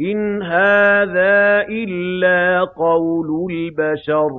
إِنْ هَٰذَا إِلَّا قَوْلُ الْبَشَرِ